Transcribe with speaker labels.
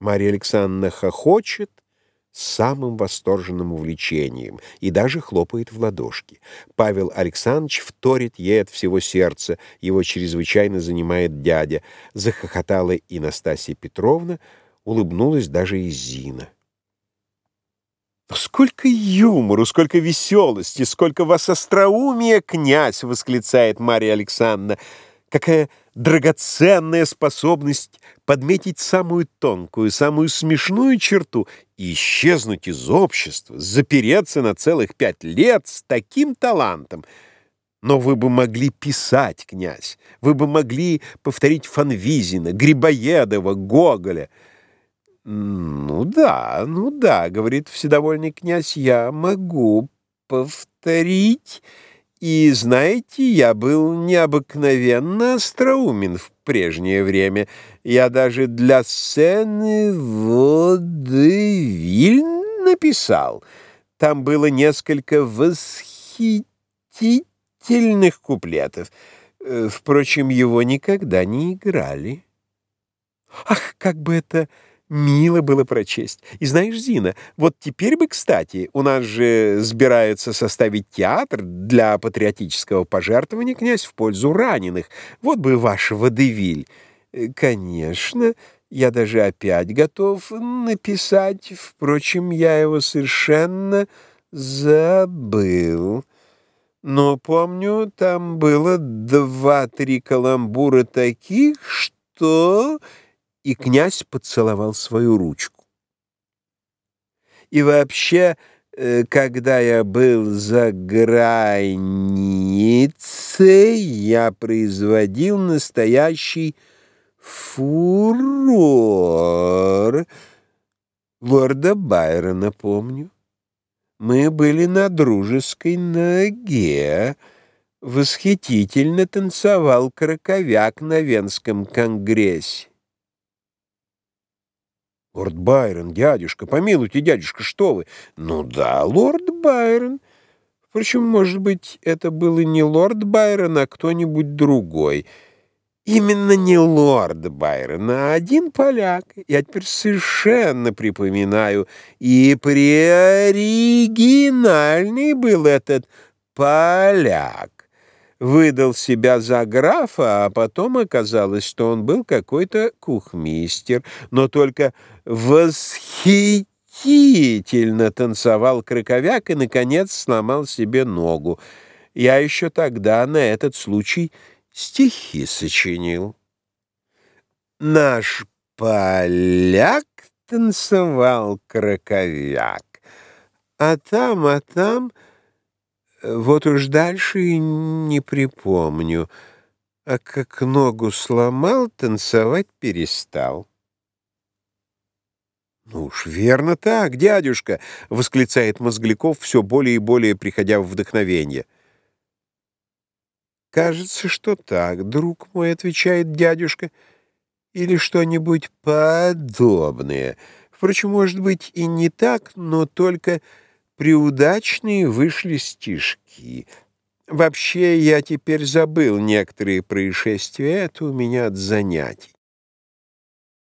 Speaker 1: Марья Александровна хохочет с самым восторженным увлечением и даже хлопает в ладошки. Павел Александрович вторит ей от всего сердца, его чрезвычайно занимает дядя. Захохотала и Настасья Петровна, улыбнулась даже и Зина. «Сколько юмору, сколько веселости, сколько вас остроумия, князь!» — восклицает Марья Александровна. «Какая драгоценная способность подметить самую тонкую, самую смешную черту и исчезнуть из общества, запереться на целых пять лет с таким талантом. Но вы бы могли писать, князь, вы бы могли повторить Фанвизина, Грибоедова, Гоголя. «Ну да, ну да», — говорит вседовольный князь, — «я могу повторить». И, знаете, я был необыкновенно остроумен в прежнее время. Я даже для сцены водевиль написал. Там было несколько восхитительных куплетов. Э, впрочем, его никогда не играли. Ах, как бы это... Мило было прочесть. И знаешь, Зина, вот теперь бы, кстати, у нас же собираются составить театр для патриотического пожертвования князь в пользу раненых. Вот бы ваш водевиль. Э, конечно, я даже опять готов написать. Впрочем, я его совершенно забыл. Но помню, там было два-три каламбура таких, что и князь поцеловал свою ручку. И вообще, э, когда я был за границей, я производил настоящий фурор. Лорда Байрона помню. Мы были на дружеской ноге. Восхитительно танцевал краковяк на Венском конгрессе. «Лорд Байрон, дядюшка, помилуйте, дядюшка, что вы?» «Ну да, лорд Байрон. Впрочем, может быть, это был и не лорд Байрон, а кто-нибудь другой. Именно не лорд Байрон, а один поляк. Я теперь совершенно припоминаю. И преоригинальный был этот поляк выдал себя за графа, а потом оказалось, что он был какой-то кухмистер, но только восхитительно танцевал краковяк и, наконец, сломал себе ногу. Я еще тогда на этот случай стихи сочинил. Наш поляк танцевал краковяк, а там, а там... Вот уж дальше и не припомню. А как ногу сломал, танцевать перестал. «Ну уж верно так, дядюшка!» — восклицает Мозгляков, все более и более приходя в вдохновение. «Кажется, что так, друг мой», — отвечает дядюшка, — «или что-нибудь подобное. Впрочем, может быть, и не так, но только...» Приудачные вышли стишки. Вообще, я теперь забыл некоторые происшествия, это у меня от занятий.